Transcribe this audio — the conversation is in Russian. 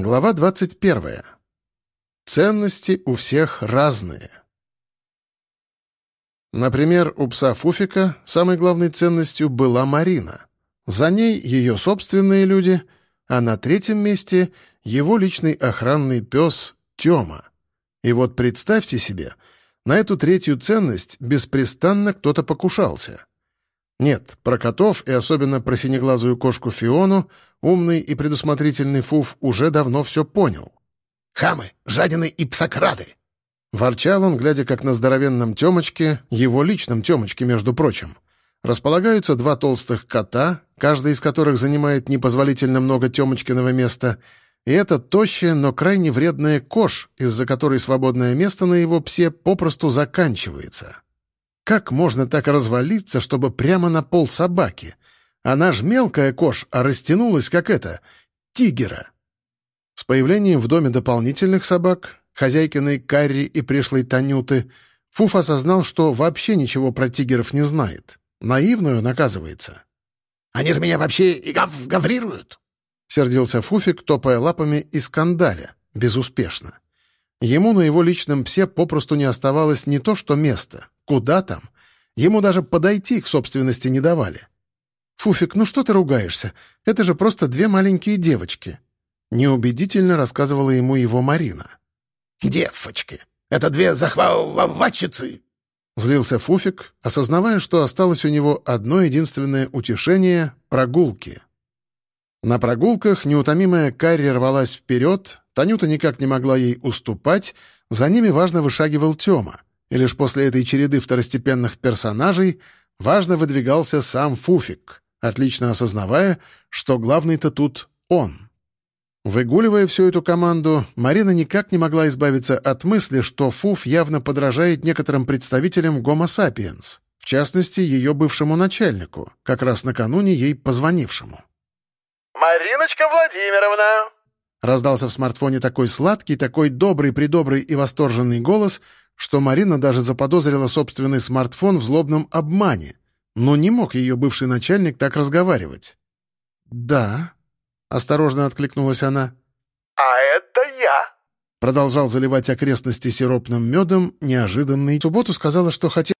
Глава 21. Ценности у всех разные. Например, у пса Фуфика самой главной ценностью была Марина. За ней ее собственные люди, а на третьем месте его личный охранный пес Тёма. И вот представьте себе, на эту третью ценность беспрестанно кто-то покушался. Нет, про котов и особенно про синеглазую кошку Фиону умный и предусмотрительный Фуф уже давно все понял. «Хамы, жадины и псокрады!» Ворчал он, глядя, как на здоровенном Темочке, его личном Темочке, между прочим, располагаются два толстых кота, каждый из которых занимает непозволительно много Темочкиного места, и это тощая, но крайне вредная кош, из-за которой свободное место на его псе попросту заканчивается. Как можно так развалиться, чтобы прямо на пол собаки? Она ж мелкая кош, а растянулась, как это, тигера. С появлением в доме дополнительных собак, хозяйкиной Карри и пришлой Танюты, Фуф осознал, что вообще ничего про тигеров не знает. Наивную наказывается. «Они же меня вообще и гав гаврируют!» — сердился Фуфик, топая лапами и скандаля, безуспешно. Ему на его личном псе попросту не оставалось не то что места. Куда там? Ему даже подойти к собственности не давали. «Фуфик, ну что ты ругаешься? Это же просто две маленькие девочки», — неубедительно рассказывала ему его Марина. «Девочки! Это две захватчицы!» Злился Фуфик, осознавая, что осталось у него одно единственное утешение — прогулки. На прогулках неутомимая Карри рвалась вперед, Танюта никак не могла ей уступать, за ними важно вышагивал Тёма, и лишь после этой череды второстепенных персонажей важно выдвигался сам Фуфик, отлично осознавая, что главный-то тут он. Выгуливая всю эту команду, Марина никак не могла избавиться от мысли, что Фуф явно подражает некоторым представителям Гомо Сапиенс, в частности, ее бывшему начальнику, как раз накануне ей позвонившему. «Мариночка Владимировна!» Раздался в смартфоне такой сладкий, такой добрый-придобрый и восторженный голос, что Марина даже заподозрила собственный смартфон в злобном обмане. Но не мог ее бывший начальник так разговаривать. «Да», — осторожно откликнулась она. «А это я!» Продолжал заливать окрестности сиропным медом, неожиданный. В субботу сказала, что хотел